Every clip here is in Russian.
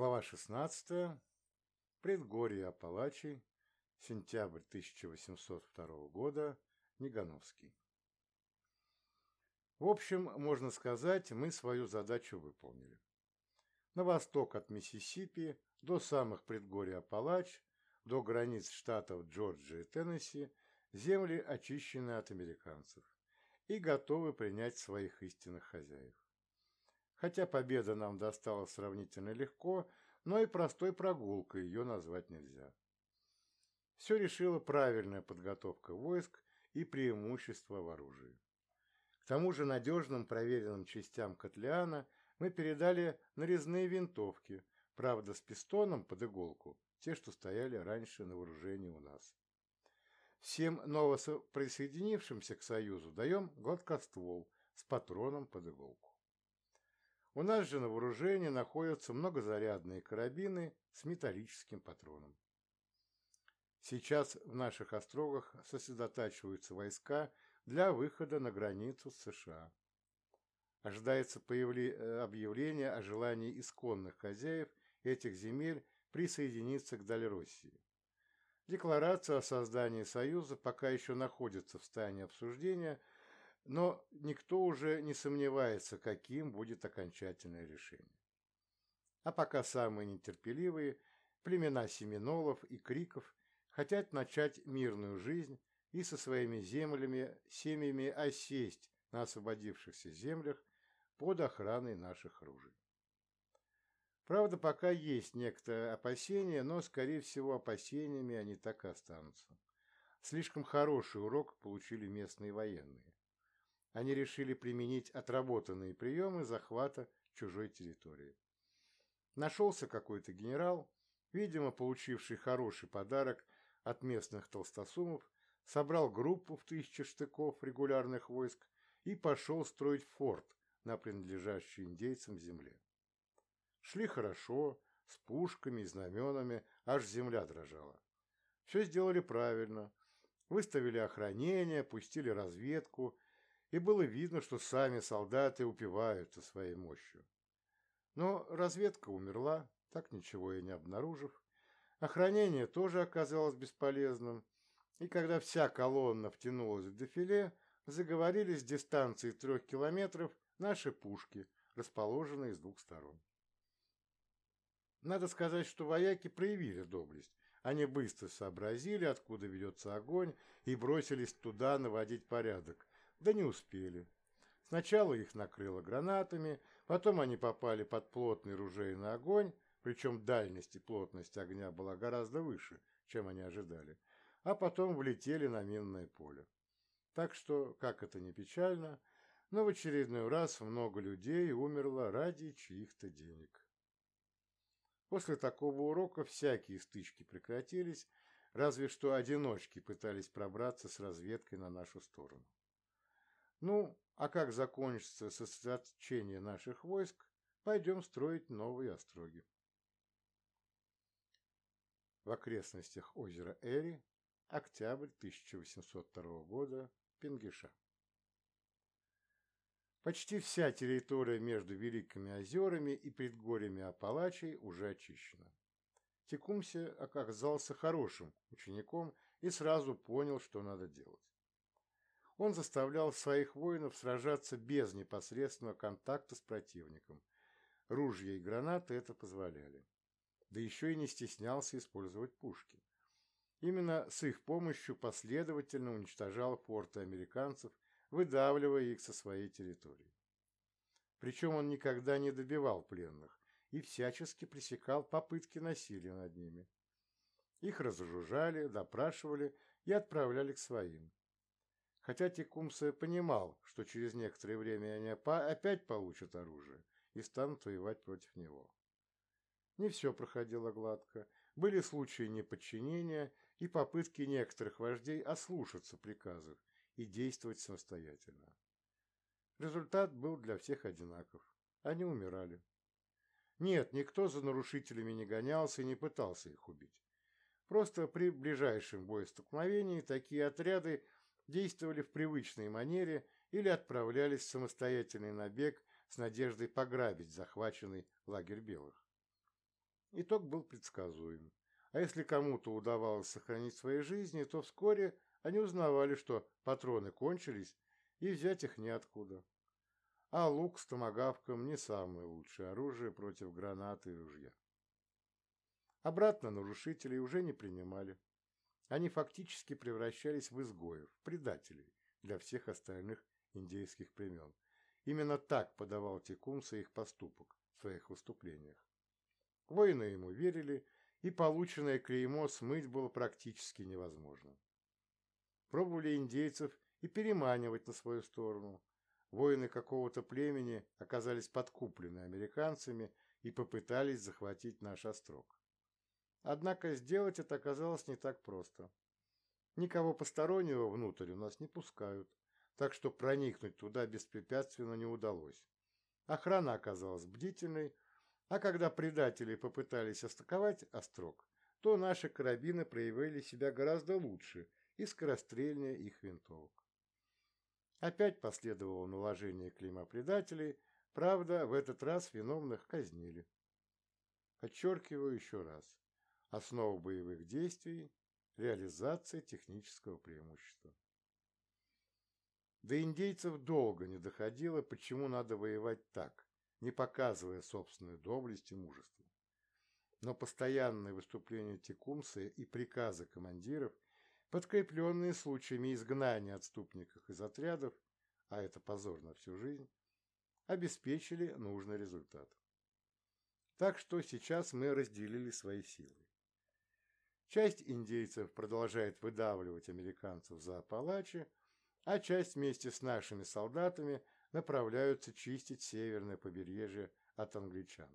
Глава 16. Предгорье Апалачей. Сентябрь 1802 года. Негановский. В общем, можно сказать, мы свою задачу выполнили. На восток от Миссисипи до самых предгорий Апалач, до границ штатов Джорджия и Теннесси, земли очищены от американцев и готовы принять своих истинных хозяев. Хотя победа нам досталась сравнительно легко, но и простой прогулкой ее назвать нельзя. Все решила правильная подготовка войск и преимущество в оружии. К тому же надежным проверенным частям Котлеана мы передали нарезные винтовки, правда с пистоном под иголку, те, что стояли раньше на вооружении у нас. Всем новоприсоединившимся к Союзу даем гладкоствол с патроном под иголку. У нас же на вооружении находятся многозарядные карабины с металлическим патроном. Сейчас в наших острогах сосредотачиваются войска для выхода на границу с США. Ожидается появле... Э, объявление о желании исконных хозяев этих земель присоединиться к Дальроссии. Декларация о создании Союза пока еще находится в стадии обсуждения – но никто уже не сомневается, каким будет окончательное решение. А пока самые нетерпеливые, племена семинолов и криков, хотят начать мирную жизнь и со своими землями, семьями осесть на освободившихся землях под охраной наших ружей. Правда, пока есть некоторые опасения, но, скорее всего, опасениями они так и останутся. Слишком хороший урок получили местные военные они решили применить отработанные приемы захвата чужой территории. Нашелся какой-то генерал, видимо, получивший хороший подарок от местных толстосумов, собрал группу в тысячи штыков регулярных войск и пошел строить форт на принадлежащей индейцам земле. Шли хорошо, с пушками и знаменами, аж земля дрожала. Все сделали правильно. Выставили охранение, пустили разведку и было видно, что сами солдаты упиваются своей мощью. Но разведка умерла, так ничего и не обнаружив. Охранение тоже оказалось бесполезным, и когда вся колонна втянулась в дефиле, заговорили с дистанции трех километров наши пушки, расположенные с двух сторон. Надо сказать, что вояки проявили доблесть. Они быстро сообразили, откуда ведется огонь, и бросились туда наводить порядок, да не успели. Сначала их накрыло гранатами, потом они попали под плотный ружейный огонь, причем дальность и плотность огня была гораздо выше, чем они ожидали, а потом влетели на минное поле. Так что, как это ни печально, но в очередной раз много людей умерло ради чьих-то денег. После такого урока всякие стычки прекратились, разве что одиночки пытались пробраться с разведкой на нашу сторону. Ну, а как закончится сосредоточение наших войск, пойдем строить новые остроги. В окрестностях озера Эри, октябрь 1802 года, Пингиша. Почти вся территория между Великими озерами и предгорьями Апалачей уже очищена. Текумсе оказался хорошим учеником и сразу понял, что надо делать. Он заставлял своих воинов сражаться без непосредственного контакта с противником. Ружья и гранаты это позволяли. Да еще и не стеснялся использовать пушки. Именно с их помощью последовательно уничтожал форты американцев, выдавливая их со своей территории. Причем он никогда не добивал пленных и всячески пресекал попытки насилия над ними. Их разоружали, допрашивали и отправляли к своим хотя Текумсе понимал, что через некоторое время они опять получат оружие и станут воевать против него. Не все проходило гладко, были случаи неподчинения и попытки некоторых вождей ослушаться приказов и действовать самостоятельно. Результат был для всех одинаков. Они умирали. Нет, никто за нарушителями не гонялся и не пытался их убить. Просто при ближайшем боестолкновении такие отряды действовали в привычной манере или отправлялись в самостоятельный набег с надеждой пограбить захваченный лагерь белых. Итог был предсказуем. А если кому-то удавалось сохранить свои жизни, то вскоре они узнавали, что патроны кончились, и взять их неоткуда. А лук с томагавком не самое лучшее оружие против гранаты и ружья. Обратно нарушителей уже не принимали. Они фактически превращались в изгоев, предателей для всех остальных индейских племен. Именно так подавал Текумса их поступок в своих выступлениях. Воины ему верили, и полученное клеймо смыть было практически невозможно. Пробовали индейцев и переманивать на свою сторону. Воины какого-то племени оказались подкуплены американцами и попытались захватить наш острог. Однако сделать это оказалось не так просто. Никого постороннего внутрь у нас не пускают, так что проникнуть туда беспрепятственно не удалось. Охрана оказалась бдительной, а когда предатели попытались атаковать острог, то наши карабины проявили себя гораздо лучше и скорострельнее их винтовок. Опять последовало наложение клейма предателей, правда, в этот раз виновных казнили. Подчеркиваю еще раз. Основа боевых действий – реализация технического преимущества. До индейцев долго не доходило, почему надо воевать так, не показывая собственную доблесть и мужество. Но постоянные выступления Текумса и приказы командиров, подкрепленные случаями изгнания отступников из отрядов, а это позор на всю жизнь, обеспечили нужный результат. Так что сейчас мы разделили свои силы. Часть индейцев продолжает выдавливать американцев за Апалачи, а часть вместе с нашими солдатами направляются чистить северное побережье от англичан.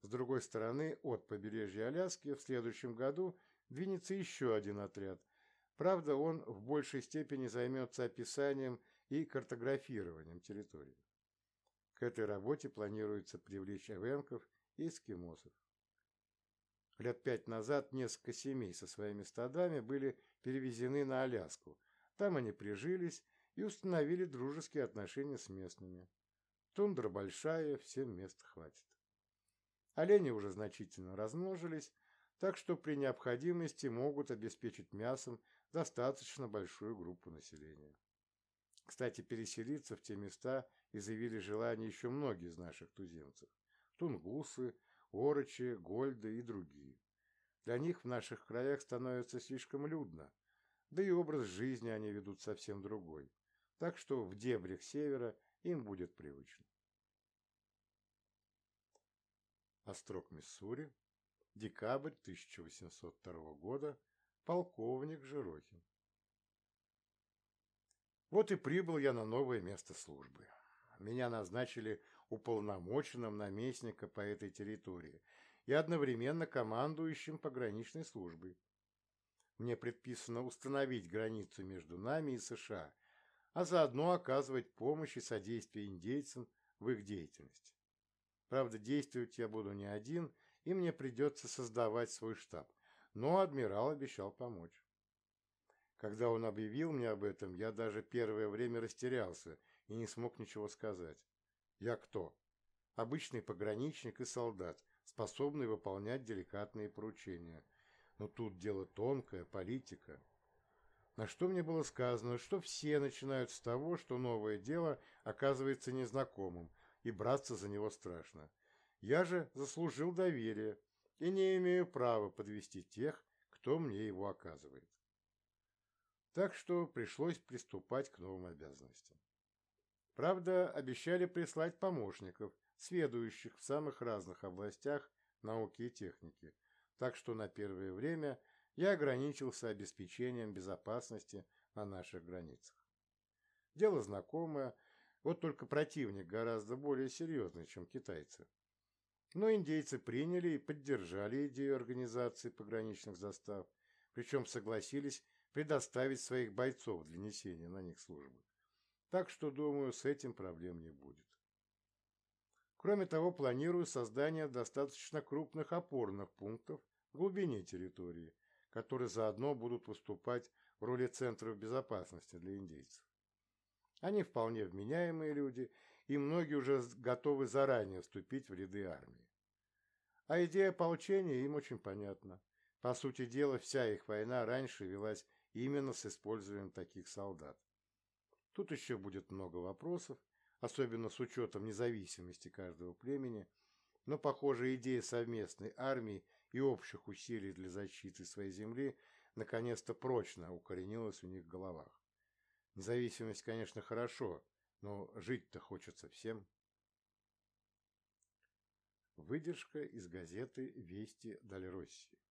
С другой стороны, от побережья Аляски в следующем году двинется еще один отряд. Правда, он в большей степени займется описанием и картографированием территории. К этой работе планируется привлечь эвенков и эскимосов. Лет пять назад несколько семей со своими стадами были перевезены на Аляску. Там они прижились и установили дружеские отношения с местными. Тундра большая, всем мест хватит. Олени уже значительно размножились, так что при необходимости могут обеспечить мясом достаточно большую группу населения. Кстати, переселиться в те места изъявили желание еще многие из наших туземцев. Тунгусы, орочи, гольды и другие. Для них в наших краях становится слишком людно, да и образ жизни они ведут совсем другой так что в дебрях севера им будет привычно. Острог Миссури, декабрь 1802 года, полковник Жирохин. Вот и прибыл я на новое место службы. Меня назначили уполномоченным наместника по этой территории и одновременно командующим пограничной службой. Мне предписано установить границу между нами и США а заодно оказывать помощь и содействие индейцам в их деятельности. Правда, действовать я буду не один, и мне придется создавать свой штаб, но адмирал обещал помочь. Когда он объявил мне об этом, я даже первое время растерялся и не смог ничего сказать. Я кто? Обычный пограничник и солдат, способный выполнять деликатные поручения. Но тут дело тонкое, политика. На что мне было сказано, что все начинают с того, что новое дело оказывается незнакомым, и браться за него страшно. Я же заслужил доверие и не имею права подвести тех, кто мне его оказывает. Так что пришлось приступать к новым обязанностям. Правда, обещали прислать помощников, сведущих в самых разных областях науки и техники, так что на первое время – я ограничился обеспечением безопасности на наших границах. Дело знакомое, вот только противник гораздо более серьезный, чем китайцы. Но индейцы приняли и поддержали идею организации пограничных застав, причем согласились предоставить своих бойцов для несения на них службы. Так что, думаю, с этим проблем не будет. Кроме того, планирую создание достаточно крупных опорных пунктов в глубине территории, которые заодно будут выступать в роли центров безопасности для индейцев. Они вполне вменяемые люди, и многие уже готовы заранее вступить в ряды армии. А идея ополчения им очень понятна. По сути дела, вся их война раньше велась именно с использованием таких солдат. Тут еще будет много вопросов, особенно с учетом независимости каждого племени, но, похоже, идея совместной армии и общих усилий для защиты своей земли наконец-то прочно укоренилась у них в головах. Независимость, конечно, хорошо, но жить-то хочется всем. Выдержка из газеты «Вести Дальроссии».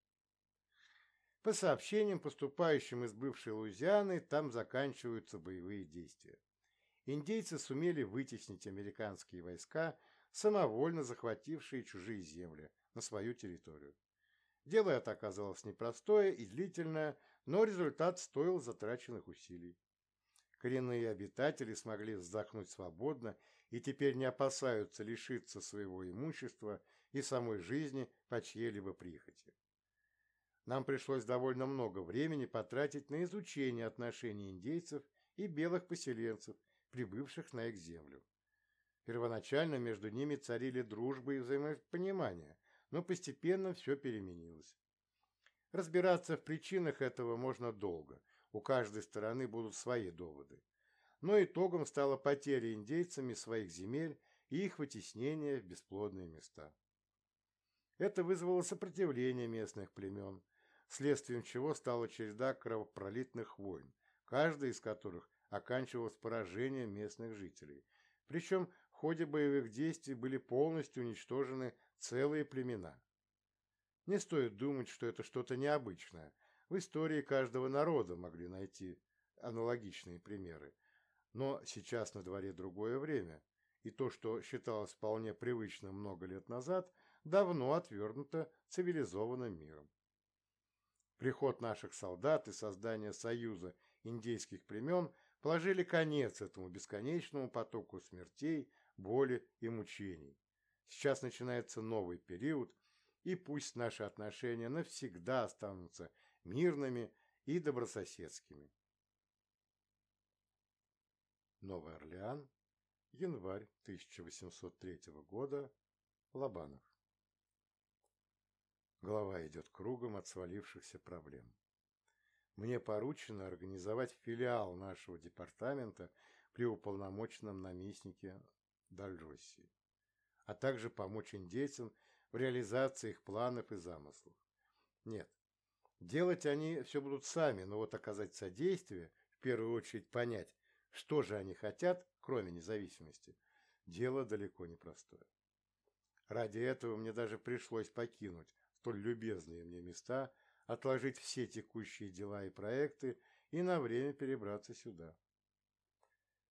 По сообщениям, поступающим из бывшей Луизианы, там заканчиваются боевые действия. Индейцы сумели вытеснить американские войска, самовольно захватившие чужие земли, на свою территорию. Дело это оказалось непростое и длительное, но результат стоил затраченных усилий. Коренные обитатели смогли вздохнуть свободно и теперь не опасаются лишиться своего имущества и самой жизни по чьей-либо прихоти. Нам пришлось довольно много времени потратить на изучение отношений индейцев и белых поселенцев, прибывших на их землю. Первоначально между ними царили дружба и взаимопонимание, но постепенно все переменилось. Разбираться в причинах этого можно долго – у каждой стороны будут свои доводы. Но итогом стала потеря индейцами своих земель и их вытеснение в бесплодные места. Это вызвало сопротивление местных племен, следствием чего стала череда кровопролитных войн, каждая из которых оканчивалась поражением местных жителей. Причем в ходе боевых действий были полностью уничтожены целые племена. Не стоит думать, что это что-то необычное, в истории каждого народа могли найти аналогичные примеры. Но сейчас на дворе другое время, и то, что считалось вполне привычным много лет назад, давно отвергнуто цивилизованным миром. Приход наших солдат и создание союза индейских племен положили конец этому бесконечному потоку смертей, боли и мучений. Сейчас начинается новый период, и пусть наши отношения навсегда останутся мирными и добрососедскими. Новый Орлеан, январь 1803 года, Лобанов. Голова идет кругом от свалившихся проблем. Мне поручено организовать филиал нашего департамента при уполномоченном наместнике Дальроссии, а также помочь индейцам в реализации их планов и замыслов. Нет, Делать они все будут сами, но вот оказать содействие, в первую очередь понять, что же они хотят, кроме независимости, дело далеко не простое. Ради этого мне даже пришлось покинуть столь любезные мне места, отложить все текущие дела и проекты и на время перебраться сюда.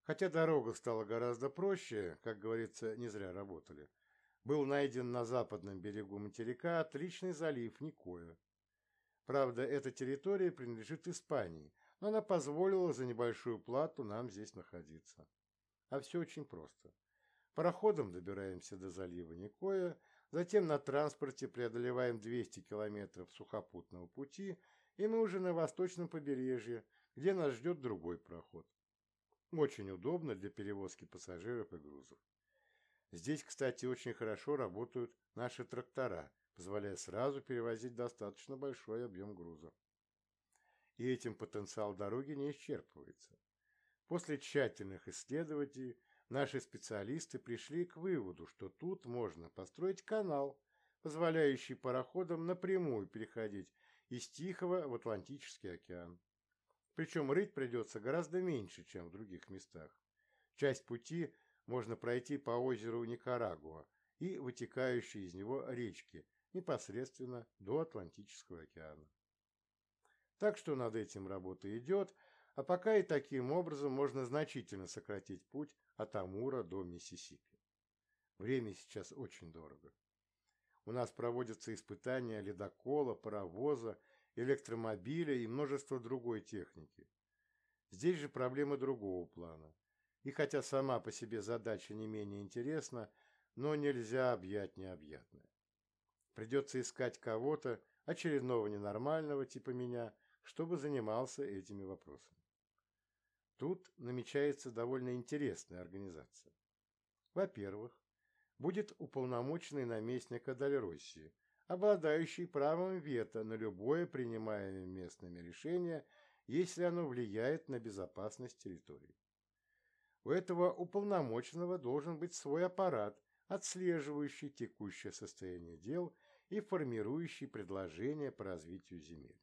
Хотя дорога стала гораздо проще, как говорится, не зря работали. Был найден на западном берегу материка отличный залив Никоя, Правда, эта территория принадлежит Испании, но она позволила за небольшую плату нам здесь находиться. А все очень просто. Пароходом добираемся до залива Никоя, затем на транспорте преодолеваем 200 километров сухопутного пути, и мы уже на восточном побережье, где нас ждет другой пароход. Очень удобно для перевозки пассажиров и грузов. Здесь, кстати, очень хорошо работают наши трактора, позволяя сразу перевозить достаточно большой объем груза. И этим потенциал дороги не исчерпывается. После тщательных исследований наши специалисты пришли к выводу, что тут можно построить канал, позволяющий пароходам напрямую переходить из Тихого в Атлантический океан. Причем рыть придется гораздо меньше, чем в других местах. Часть пути можно пройти по озеру Никарагуа и вытекающей из него речки непосредственно до Атлантического океана. Так что над этим работа идет, а пока и таким образом можно значительно сократить путь от Амура до Миссисипи. Время сейчас очень дорого. У нас проводятся испытания ледокола, паровоза, электромобиля и множество другой техники. Здесь же проблемы другого плана. И хотя сама по себе задача не менее интересна, но нельзя объять необъятное. Придется искать кого-то, очередного ненормального типа меня, чтобы занимался этими вопросами. Тут намечается довольно интересная организация. Во-первых, будет уполномоченный наместник Адальроссии, обладающий правом вето на любое принимаемое местными решение, если оно влияет на безопасность территории. У этого уполномоченного должен быть свой аппарат, отслеживающий текущее состояние дел и формирующий предложения по развитию земель.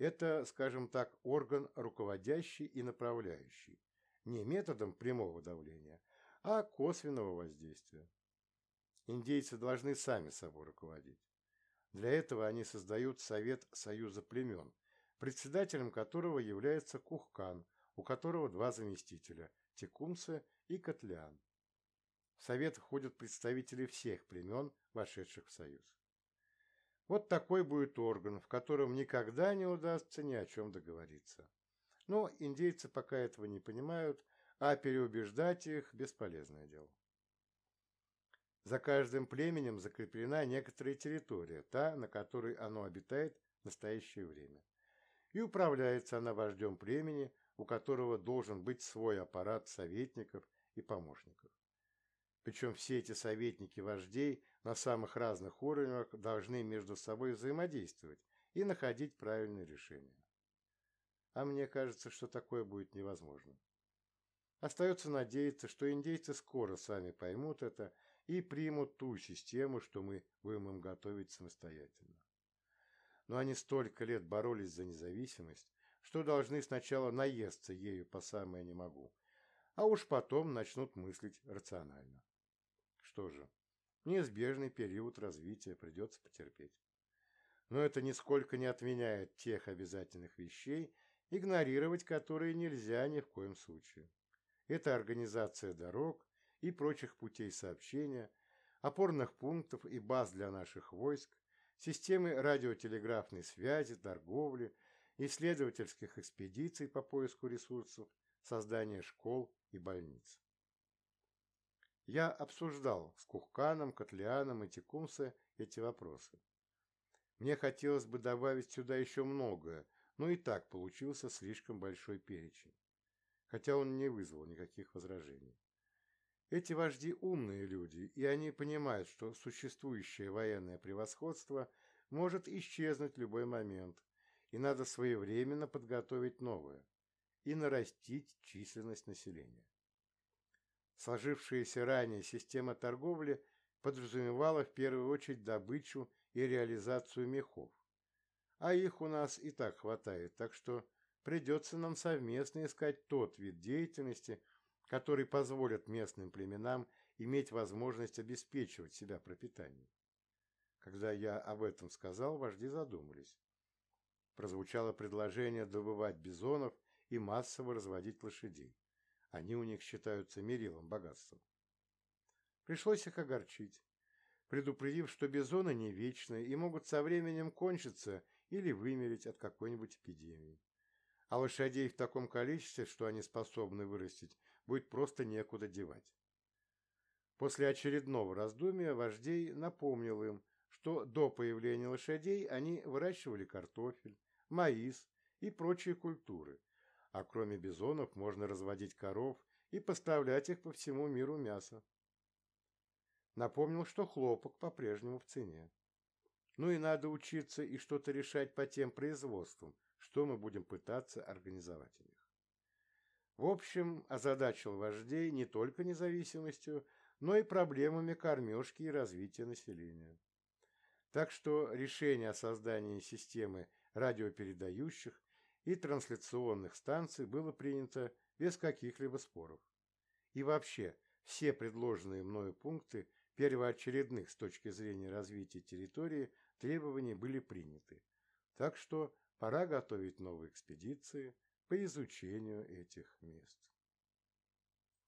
Это, скажем так, орган руководящий и направляющий, не методом прямого давления, а косвенного воздействия. Индейцы должны сами собой руководить. Для этого они создают Совет Союза племен, председателем которого является Кухкан, у которого два заместителя – Текумсе и Котлян. В Совет входят представители всех племен, вошедших в Союз. Вот такой будет орган, в котором никогда не удастся ни о чем договориться. Но индейцы пока этого не понимают, а переубеждать их – бесполезное дело. За каждым племенем закреплена некоторая территория, та, на которой оно обитает в настоящее время. И управляется она вождем племени, у которого должен быть свой аппарат советников и помощников. Причем все эти советники вождей на самых разных уровнях должны между собой взаимодействовать и находить правильные решения. А мне кажется, что такое будет невозможно. Остается надеяться, что индейцы скоро сами поймут это и примут ту систему, что мы будем им готовить самостоятельно. Но они столько лет боролись за независимость, что должны сначала наесться ею по самое не могу, а уж потом начнут мыслить рационально. Что же, неизбежный период развития придется потерпеть. Но это нисколько не отменяет тех обязательных вещей, игнорировать которые нельзя ни в коем случае. Это организация дорог и прочих путей сообщения, опорных пунктов и баз для наших войск, системы радиотелеграфной связи, торговли, исследовательских экспедиций по поиску ресурсов, создания школ и больниц. Я обсуждал с Кухканом, Котлеаном и Текумсе эти вопросы. Мне хотелось бы добавить сюда еще многое, но и так получился слишком большой перечень, хотя он не вызвал никаких возражений. Эти вожди умные люди, и они понимают, что существующее военное превосходство может исчезнуть в любой момент, и надо своевременно подготовить новое и нарастить численность населения. Сложившаяся ранее система торговли подразумевала в первую очередь добычу и реализацию мехов. А их у нас и так хватает, так что придется нам совместно искать тот вид деятельности, который позволит местным племенам иметь возможность обеспечивать себя пропитанием. Когда я об этом сказал, вожди задумались. Прозвучало предложение добывать бизонов и массово разводить лошадей. Они у них считаются мерилом богатства. Пришлось их огорчить, предупредив, что бизоны не вечны и могут со временем кончиться или вымереть от какой-нибудь эпидемии. А лошадей в таком количестве, что они способны вырастить, будет просто некуда девать. После очередного раздумья вождей напомнил им, что до появления лошадей они выращивали картофель, маис и прочие культуры, а кроме бизонов можно разводить коров и поставлять их по всему миру мясо. Напомнил, что хлопок по-прежнему в цене. Ну и надо учиться и что-то решать по тем производствам, что мы будем пытаться организовать у них. В общем, озадачил вождей не только независимостью, но и проблемами кормежки и развития населения. Так что решение о создании системы радиопередающих и трансляционных станций было принято без каких-либо споров. И вообще, все предложенные мною пункты первоочередных с точки зрения развития территории требований были приняты. Так что пора готовить новые экспедиции по изучению этих мест.